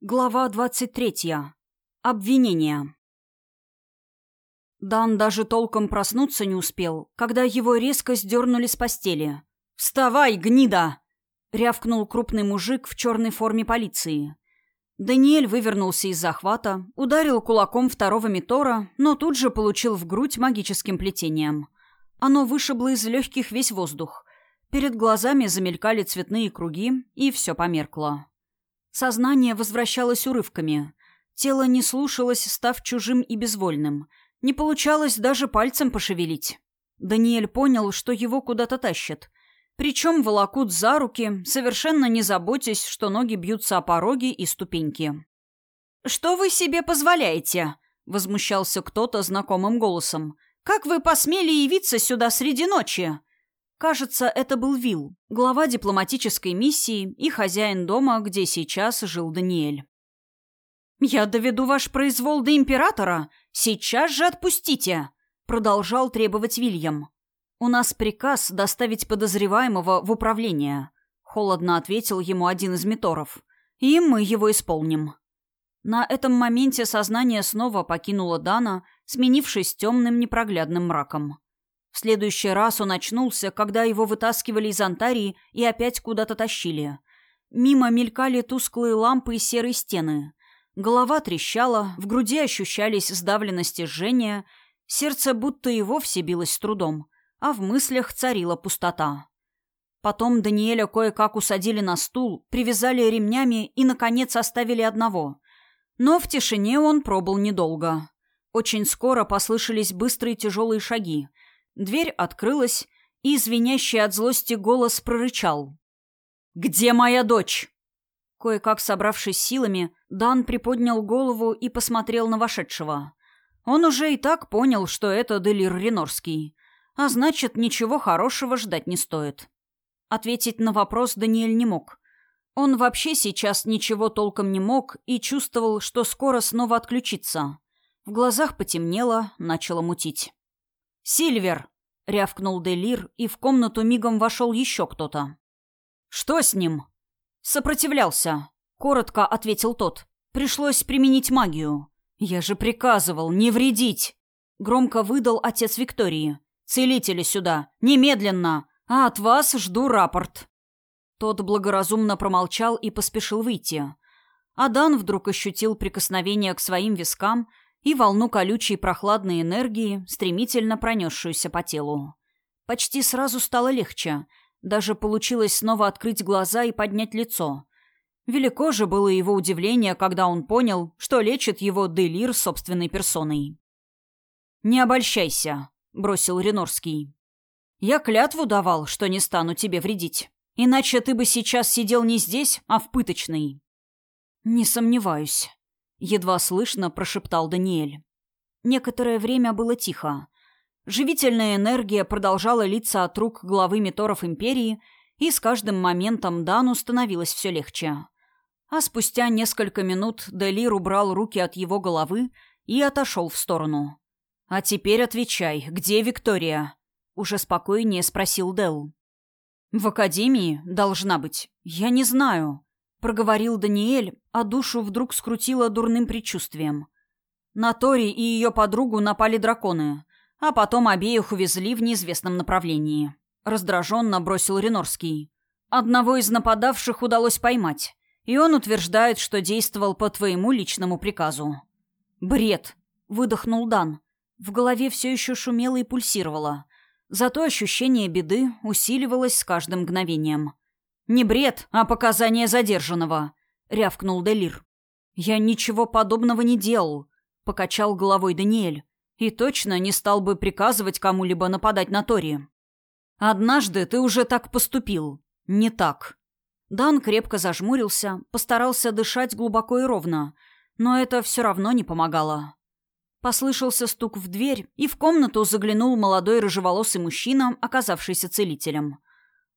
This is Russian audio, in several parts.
Глава 23. Обвинение. Дан даже толком проснуться не успел, когда его резко сдернули с постели. «Вставай, гнида!» — рявкнул крупный мужик в черной форме полиции. Даниэль вывернулся из захвата, ударил кулаком второго Митора, но тут же получил в грудь магическим плетением. Оно вышибло из легких весь воздух. Перед глазами замелькали цветные круги, и все померкло. Сознание возвращалось урывками. Тело не слушалось, став чужим и безвольным. Не получалось даже пальцем пошевелить. Даниэль понял, что его куда-то тащат. Причем волокут за руки, совершенно не заботясь, что ноги бьются о пороги и ступеньки. «Что вы себе позволяете?» — возмущался кто-то знакомым голосом. «Как вы посмели явиться сюда среди ночи?» Кажется, это был Вил, глава дипломатической миссии и хозяин дома, где сейчас жил Даниэль. «Я доведу ваш произвол до императора! Сейчас же отпустите!» — продолжал требовать Вильям. «У нас приказ доставить подозреваемого в управление», — холодно ответил ему один из меторов. «И мы его исполним». На этом моменте сознание снова покинуло Дана, сменившись темным непроглядным мраком. В следующий раз он очнулся, когда его вытаскивали из антарии и опять куда-то тащили. Мимо мелькали тусклые лампы и серые стены. Голова трещала, в груди ощущались сдавленности жжения, сердце будто и вовсе билось с трудом, а в мыслях царила пустота. Потом Даниэля кое-как усадили на стул, привязали ремнями и, наконец, оставили одного. Но в тишине он пробыл недолго. Очень скоро послышались быстрые тяжелые шаги — Дверь открылась, и звенящий от злости голос прорычал. «Где моя дочь?» Кое-как собравшись силами, Дан приподнял голову и посмотрел на вошедшего. Он уже и так понял, что это Делир Ренорский, а значит, ничего хорошего ждать не стоит. Ответить на вопрос Даниэль не мог. Он вообще сейчас ничего толком не мог и чувствовал, что скоро снова отключится. В глазах потемнело, начало мутить. «Сильвер!» — рявкнул Делир, и в комнату мигом вошел еще кто-то. «Что с ним?» «Сопротивлялся», — коротко ответил тот. «Пришлось применить магию». «Я же приказывал не вредить!» Громко выдал отец Виктории. «Целители сюда! Немедленно! А от вас жду рапорт!» Тот благоразумно промолчал и поспешил выйти. Адан вдруг ощутил прикосновение к своим вискам и волну колючей прохладной энергии, стремительно пронесшуюся по телу. Почти сразу стало легче. Даже получилось снова открыть глаза и поднять лицо. Велико же было его удивление, когда он понял, что лечит его Делир собственной персоной. «Не обольщайся», — бросил Ренорский. «Я клятву давал, что не стану тебе вредить. Иначе ты бы сейчас сидел не здесь, а в пыточной». «Не сомневаюсь», Едва слышно прошептал Даниэль. Некоторое время было тихо. Живительная энергия продолжала литься от рук главы Миторов Империи, и с каждым моментом Дану становилось все легче. А спустя несколько минут Делир убрал руки от его головы и отошел в сторону. «А теперь отвечай, где Виктория?» — уже спокойнее спросил Дел. «В академии должна быть. Я не знаю», — проговорил Даниэль, а душу вдруг скрутило дурным предчувствием. На Тори и ее подругу напали драконы, а потом обеих увезли в неизвестном направлении. Раздраженно бросил Ренорский. Одного из нападавших удалось поймать, и он утверждает, что действовал по твоему личному приказу. «Бред!» — выдохнул Дан. В голове все еще шумело и пульсировало. Зато ощущение беды усиливалось с каждым мгновением. «Не бред, а показания задержанного», — рявкнул Делир. «Я ничего подобного не делал», — покачал головой Даниэль. «И точно не стал бы приказывать кому-либо нападать на Тори». «Однажды ты уже так поступил. Не так». Дан крепко зажмурился, постарался дышать глубоко и ровно, но это все равно не помогало. Послышался стук в дверь, и в комнату заглянул молодой рыжеволосый мужчина, оказавшийся целителем.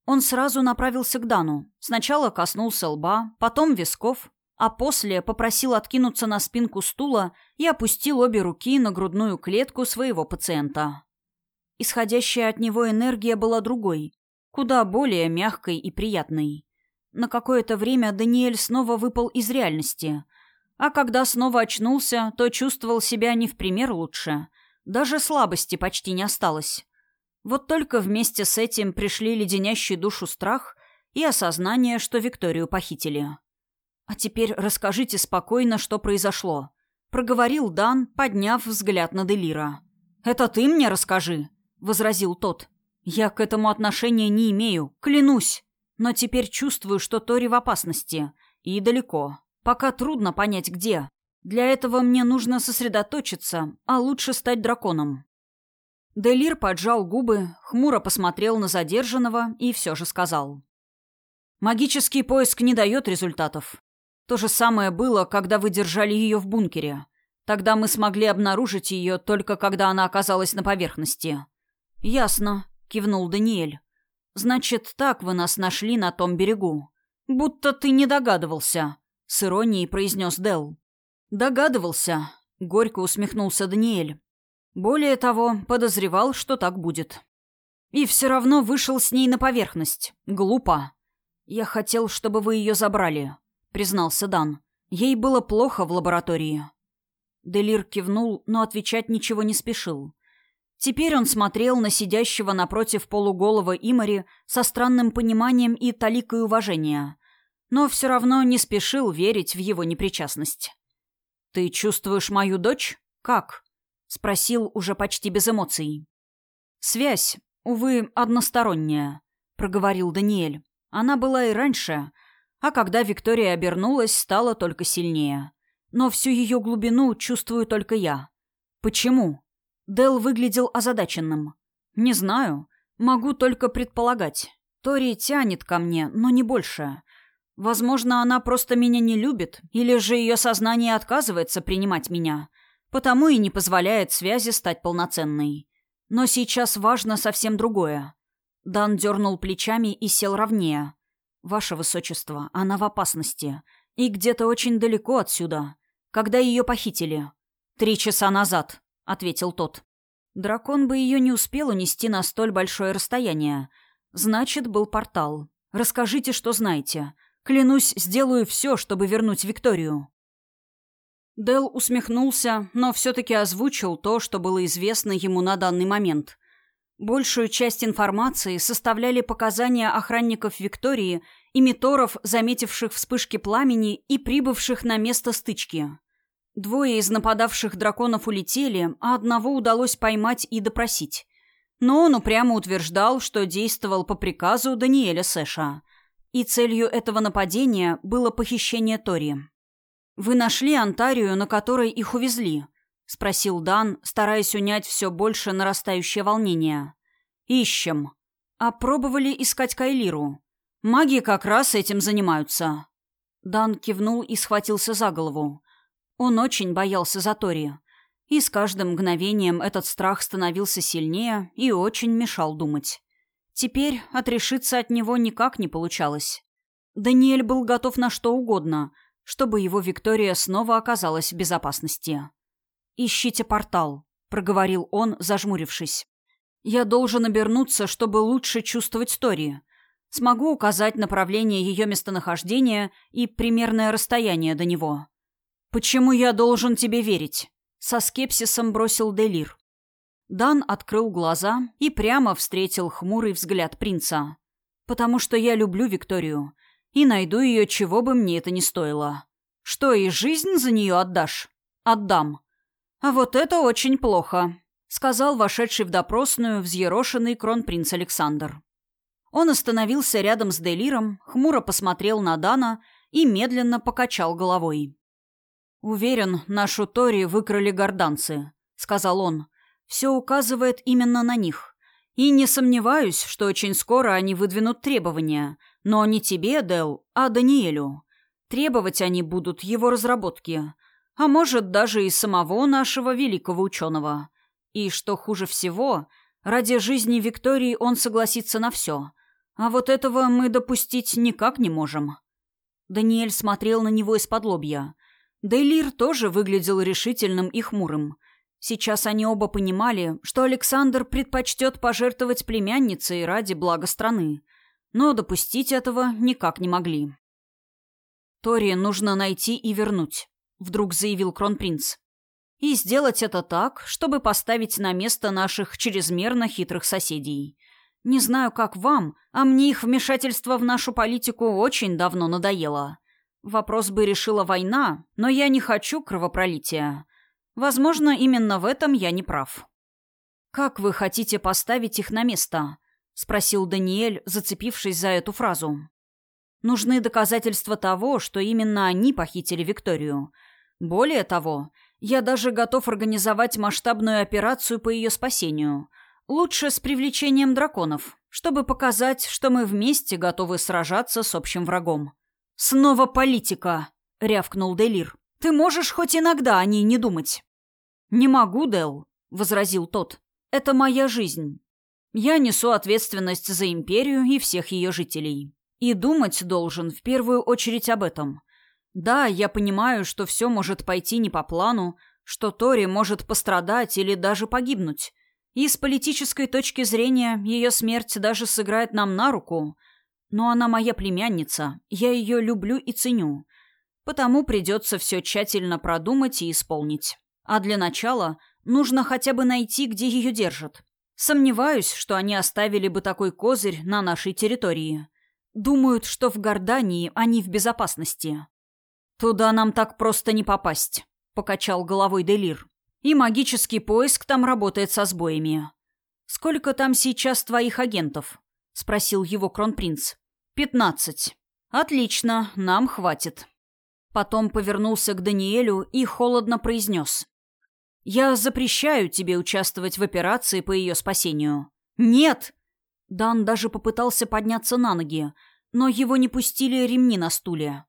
Он сразу направился к Дану. Сначала коснулся лба, потом висков, а после попросил откинуться на спинку стула и опустил обе руки на грудную клетку своего пациента. Исходящая от него энергия была другой, куда более мягкой и приятной. На какое-то время Даниэль снова выпал из реальности. А когда снова очнулся, то чувствовал себя не в пример лучше. Даже слабости почти не осталось. Вот только вместе с этим пришли леденящий душу страх и осознание, что Викторию похитили. «А теперь расскажите спокойно, что произошло», — проговорил Дан, подняв взгляд на Делира. «Это ты мне расскажи», — возразил тот. «Я к этому отношения не имею, клянусь. Но теперь чувствую, что Тори в опасности. И далеко. Пока трудно понять, где. Для этого мне нужно сосредоточиться, а лучше стать драконом». Делир поджал губы, хмуро посмотрел на задержанного и все же сказал. «Магический поиск не дает результатов. То же самое было, когда вы держали ее в бункере. Тогда мы смогли обнаружить ее только когда она оказалась на поверхности. «Ясно», — кивнул Даниэль. «Значит, так вы нас нашли на том берегу. Будто ты не догадывался», — с иронией произнес Дел. «Догадывался», — горько усмехнулся Даниэль. «Более того, подозревал, что так будет. И все равно вышел с ней на поверхность. Глупо. Я хотел, чтобы вы ее забрали», — признался Дан. «Ей было плохо в лаборатории». Делир кивнул, но отвечать ничего не спешил. Теперь он смотрел на сидящего напротив полуголого Имари со странным пониманием и таликой уважения, но все равно не спешил верить в его непричастность. «Ты чувствуешь мою дочь? Как?» — спросил уже почти без эмоций. «Связь, увы, односторонняя», — проговорил Даниэль. «Она была и раньше, а когда Виктория обернулась, стала только сильнее но всю ее глубину чувствую только я. Почему? Дел выглядел озадаченным. Не знаю. Могу только предполагать. Тори тянет ко мне, но не больше. Возможно, она просто меня не любит, или же ее сознание отказывается принимать меня, потому и не позволяет связи стать полноценной. Но сейчас важно совсем другое. Дан дернул плечами и сел ровнее. «Ваше Высочество, она в опасности. И где-то очень далеко отсюда. Когда ее похитили?» «Три часа назад», — ответил тот. Дракон бы ее не успел унести на столь большое расстояние. Значит, был портал. Расскажите, что знаете. Клянусь, сделаю все, чтобы вернуть Викторию. Дел усмехнулся, но все-таки озвучил то, что было известно ему на данный момент. Большую часть информации составляли показания охранников Виктории и миторов, заметивших вспышки пламени и прибывших на место стычки. Двое из нападавших драконов улетели, а одного удалось поймать и допросить. Но он упрямо утверждал, что действовал по приказу Даниэля Сэша. И целью этого нападения было похищение Тори. «Вы нашли Антарию, на которой их увезли?» — спросил Дан, стараясь унять все больше нарастающее волнение. «Ищем. А пробовали искать Кайлиру?» Маги как раз этим занимаются. Дан кивнул и схватился за голову. Он очень боялся за Тори. И с каждым мгновением этот страх становился сильнее и очень мешал думать. Теперь отрешиться от него никак не получалось. Даниэль был готов на что угодно, чтобы его Виктория снова оказалась в безопасности. «Ищите портал», — проговорил он, зажмурившись. «Я должен обернуться, чтобы лучше чувствовать Тори. Смогу указать направление ее местонахождения и примерное расстояние до него. «Почему я должен тебе верить?» Со скепсисом бросил Делир. Дан открыл глаза и прямо встретил хмурый взгляд принца. «Потому что я люблю Викторию и найду ее, чего бы мне это ни стоило. Что, и жизнь за нее отдашь? Отдам. А вот это очень плохо», — сказал вошедший в допросную взъерошенный кронпринц Александр. Он остановился рядом с Делиром, хмуро посмотрел на Дана и медленно покачал головой. «Уверен, нашу Тори выкрали горданцы», — сказал он. «Все указывает именно на них. И не сомневаюсь, что очень скоро они выдвинут требования, но не тебе, Дел, а Даниэлю. Требовать они будут его разработки, а может, даже и самого нашего великого ученого. И, что хуже всего, ради жизни Виктории он согласится на все — а вот этого мы допустить никак не можем. Даниэль смотрел на него из-под лобья. Дейлир тоже выглядел решительным и хмурым. Сейчас они оба понимали, что Александр предпочтет пожертвовать племянницей ради блага страны. но допустить этого никак не могли. «Тори нужно найти и вернуть», — вдруг заявил кронпринц. «И сделать это так, чтобы поставить на место наших чрезмерно хитрых соседей. Не знаю, как вам, а мне их вмешательство в нашу политику очень давно надоело. Вопрос бы решила война, но я не хочу кровопролития. Возможно, именно в этом я не прав. «Как вы хотите поставить их на место?» — спросил Даниэль, зацепившись за эту фразу. «Нужны доказательства того, что именно они похитили Викторию. Более того, я даже готов организовать масштабную операцию по ее спасению. Лучше с привлечением драконов, чтобы показать, что мы вместе готовы сражаться с общим врагом. «Снова политика!» — рявкнул Делир. «Ты можешь хоть иногда о ней не думать?» «Не могу, Дел», — возразил тот. «Это моя жизнь. Я несу ответственность за империю и всех ее жителей. И думать должен в первую очередь об этом. Да, я понимаю, что все может пойти не по плану, что Тори может пострадать или даже погибнуть. И с политической точки зрения ее смерть даже сыграет нам на руку — но она моя племянница, я ее люблю и ценю. Потому придется все тщательно продумать и исполнить. А для начала нужно хотя бы найти, где ее держат. Сомневаюсь, что они оставили бы такой козырь на нашей территории. Думают, что в Гордании они в безопасности. «Туда нам так просто не попасть», — покачал головой Делир. «И магический поиск там работает со сбоями». «Сколько там сейчас твоих агентов?» — спросил его кронпринц. «Пятнадцать. Отлично, нам хватит». Потом повернулся к Даниэлю и холодно произнес. «Я запрещаю тебе участвовать в операции по ее спасению». «Нет!» Дан даже попытался подняться на ноги, но его не пустили ремни на стуле.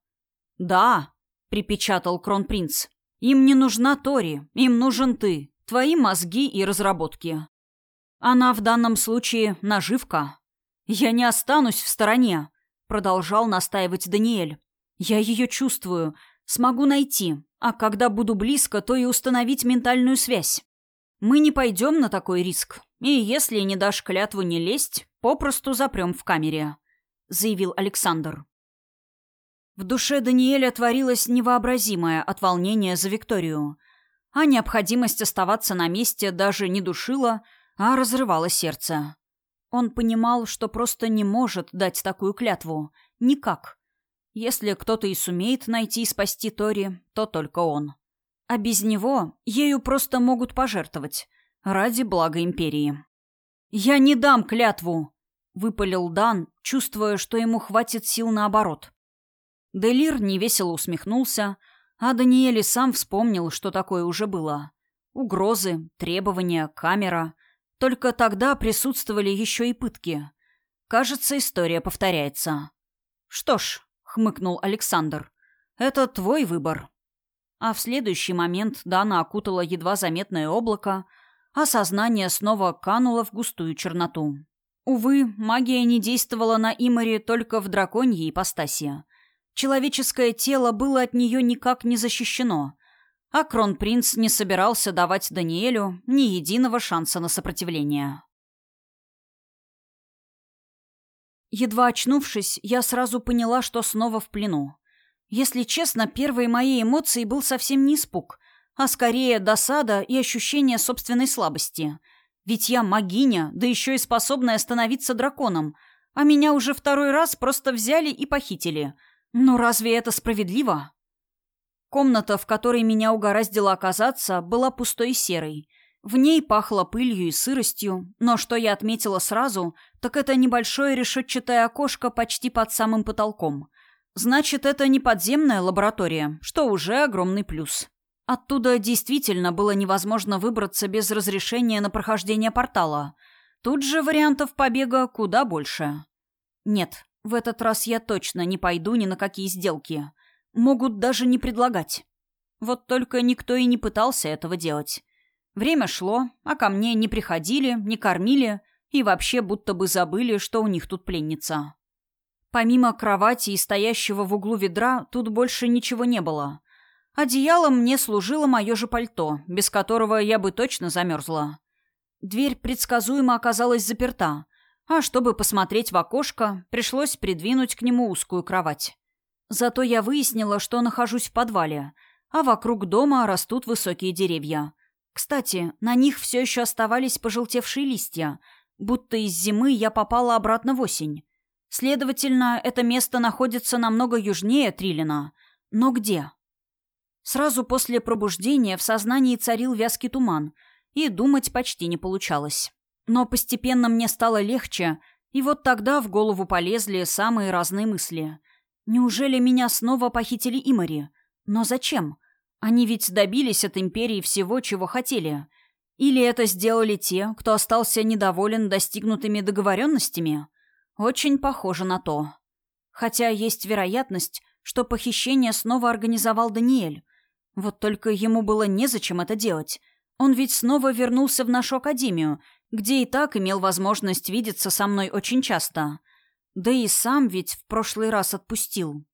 «Да», — припечатал кронпринц, — «им не нужна Тори, им нужен ты, твои мозги и разработки. Она в данном случае наживка. Я не останусь в стороне продолжал настаивать Даниэль. Я ее чувствую, смогу найти, а когда буду близко, то и установить ментальную связь. Мы не пойдем на такой риск, и если не дашь клятву не лезть, попросту запрем в камере», — заявил Александр. В душе Даниэля творилось невообразимое от волнения за Викторию, а необходимость оставаться на месте даже не душила, а разрывала сердце. Он понимал, что просто не может дать такую клятву. Никак. Если кто-то и сумеет найти и спасти Тори, то только он. А без него ею просто могут пожертвовать. Ради блага Империи. «Я не дам клятву!» — выпалил Дан, чувствуя, что ему хватит сил наоборот. Делир невесело усмехнулся, а Даниэль сам вспомнил, что такое уже было. Угрозы, требования, камера. Только тогда присутствовали еще и пытки. Кажется, история повторяется. «Что ж», — хмыкнул Александр, — «это твой выбор». А в следующий момент Дана окутала едва заметное облако, а сознание снова кануло в густую черноту. Увы, магия не действовала на Имаре только в драконьей ипостаси. Человеческое тело было от нее никак не защищено, а кронпринц не собирался давать Даниэлю ни единого шанса на сопротивление. Едва очнувшись, я сразу поняла, что снова в плену. Если честно, первой моей эмоцией был совсем не испуг, а скорее досада и ощущение собственной слабости. Ведь я магиня, да еще и способная становиться драконом, а меня уже второй раз просто взяли и похитили. Но разве это справедливо? Комната, в которой меня угораздило оказаться, была пустой и серой. В ней пахло пылью и сыростью, но что я отметила сразу, так это небольшое решетчатое окошко почти под самым потолком. Значит, это не подземная лаборатория, что уже огромный плюс. Оттуда действительно было невозможно выбраться без разрешения на прохождение портала. Тут же вариантов побега куда больше. Нет, в этот раз я точно не пойду ни на какие сделки. Могут даже не предлагать. Вот только никто и не пытался этого делать. Время шло, а ко мне не приходили, не кормили и вообще будто бы забыли, что у них тут пленница. Помимо кровати и стоящего в углу ведра, тут больше ничего не было. Одеялом мне служило мое же пальто, без которого я бы точно замерзла. Дверь предсказуемо оказалась заперта, А чтобы посмотреть в окошко, пришлось придвинуть к нему узкую кровать. Зато я выяснила, что нахожусь в подвале, а вокруг дома растут высокие деревья. Кстати, на них все еще оставались пожелтевшие листья, будто из зимы я попала обратно в осень. Следовательно, это место находится намного южнее Трилина. Но где? Сразу после пробуждения в сознании царил вязкий туман, и думать почти не получалось. Но постепенно мне стало легче, и вот тогда в голову полезли самые разные мысли. Неужели меня снова похитили Имари? Но зачем? Они ведь добились от Империи всего, чего хотели. Или это сделали те, кто остался недоволен достигнутыми договоренностями? Очень похоже на то. Хотя есть вероятность, что похищение снова организовал Даниэль. Вот только ему было незачем это делать. Он ведь снова вернулся в нашу академию, где и так имел возможность видеться со мной очень часто. Да и сам ведь в прошлый раз отпустил.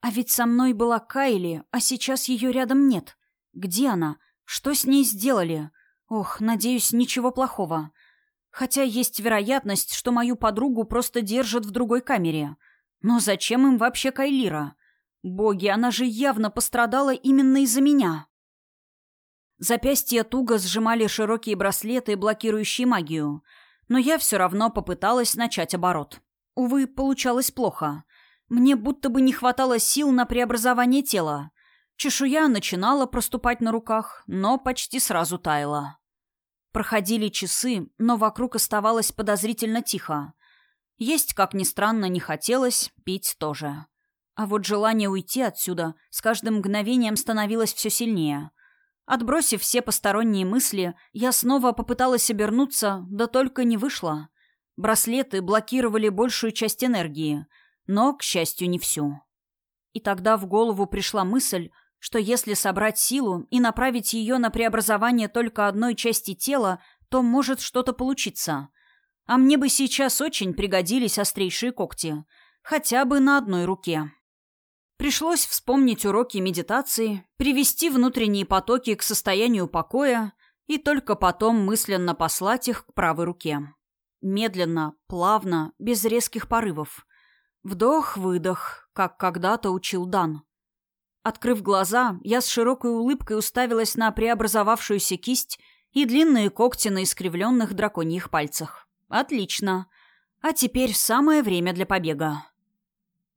А ведь со мной была Кайли, а сейчас ее рядом нет. Где она? Что с ней сделали? Ох, надеюсь, ничего плохого. Хотя есть вероятность, что мою подругу просто держат в другой камере. Но зачем им вообще Кайлира? Боги, она же явно пострадала именно из-за меня. Запястья туго сжимали широкие браслеты, блокирующие магию. Но я все равно попыталась начать оборот. Увы, получалось плохо. Мне будто бы не хватало сил на преобразование тела. Чешуя начинала проступать на руках, но почти сразу таяла. Проходили часы, но вокруг оставалось подозрительно тихо. Есть, как ни странно, не хотелось, пить тоже. А вот желание уйти отсюда с каждым мгновением становилось все сильнее. Отбросив все посторонние мысли, я снова попыталась обернуться, да только не вышло. Браслеты блокировали большую часть энергии, но, к счастью, не всю. И тогда в голову пришла мысль, что если собрать силу и направить ее на преобразование только одной части тела, то может что-то получиться. А мне бы сейчас очень пригодились острейшие когти. Хотя бы на одной руке. Пришлось вспомнить уроки медитации, привести внутренние потоки к состоянию покоя и только потом мысленно послать их к правой руке. Медленно, плавно, без резких порывов. Вдох-выдох, как когда-то учил Дан. Открыв глаза, я с широкой улыбкой уставилась на преобразовавшуюся кисть и длинные когти на искривленных драконьих пальцах. Отлично. А теперь самое время для побега.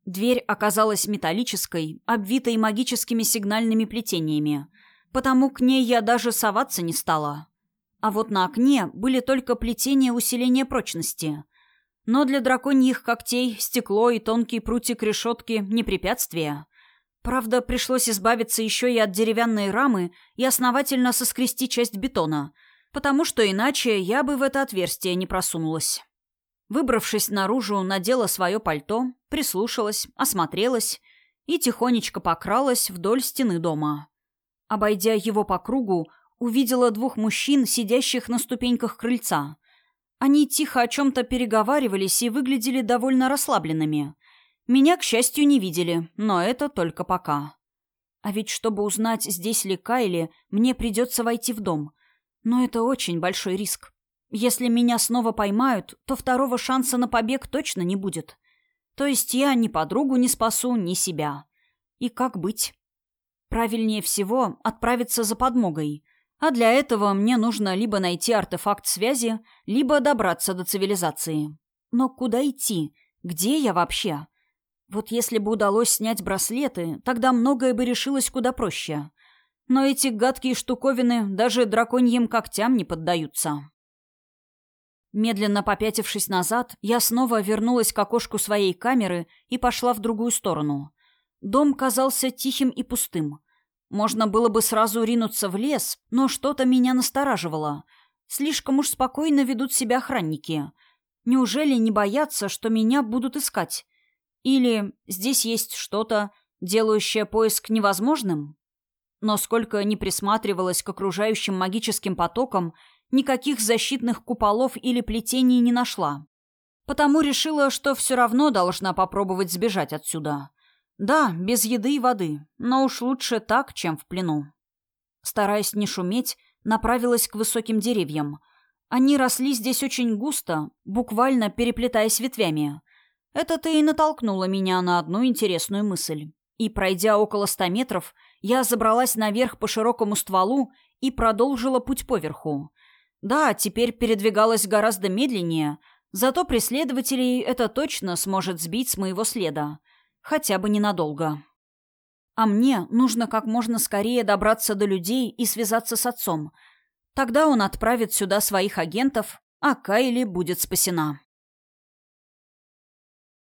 Дверь оказалась металлической, обвитой магическими сигнальными плетениями, потому к ней я даже соваться не стала. А вот на окне были только плетения усиления прочности. Но для драконьих когтей стекло и тонкий прутик решетки не препятствие. Правда, пришлось избавиться еще и от деревянной рамы и основательно соскрести часть бетона, потому что иначе я бы в это отверстие не просунулась. Выбравшись наружу, надела свое пальто, прислушалась, осмотрелась и тихонечко покралась вдоль стены дома. Обойдя его по кругу, увидела двух мужчин, сидящих на ступеньках крыльца. Они тихо о чем-то переговаривались и выглядели довольно расслабленными. Меня, к счастью, не видели, но это только пока. А ведь, чтобы узнать, здесь ли Кайли, мне придется войти в дом. Но это очень большой риск. Если меня снова поймают, то второго шанса на побег точно не будет. То есть я ни подругу не спасу, ни себя. И как быть? Правильнее всего отправиться за подмогой. А для этого мне нужно либо найти артефакт связи, либо добраться до цивилизации. Но куда идти? Где я вообще? Вот если бы удалось снять браслеты, тогда многое бы решилось куда проще. Но эти гадкие штуковины даже драконьим когтям не поддаются. Медленно попятившись назад, я снова вернулась к окошку своей камеры и пошла в другую сторону. Дом казался тихим и пустым. Можно было бы сразу ринуться в лес, но что-то меня настораживало. Слишком уж спокойно ведут себя охранники. Неужели не боятся, что меня будут искать? Или здесь есть что-то, делающее поиск невозможным? Но сколько ни присматривалась к окружающим магическим потокам, никаких защитных куполов или плетений не нашла. Потому решила, что все равно должна попробовать сбежать отсюда. Да, без еды и воды, но уж лучше так, чем в плену. Стараясь не шуметь, направилась к высоким деревьям. Они росли здесь очень густо, буквально переплетаясь ветвями. Это-то и натолкнуло меня на одну интересную мысль. И, пройдя около ста метров, я забралась наверх по широкому стволу и продолжила путь поверху. Да, теперь передвигалась гораздо медленнее, зато преследователей это точно сможет сбить с моего следа. Хотя бы ненадолго. А мне нужно как можно скорее добраться до людей и связаться с отцом. Тогда он отправит сюда своих агентов, а Кайли будет спасена.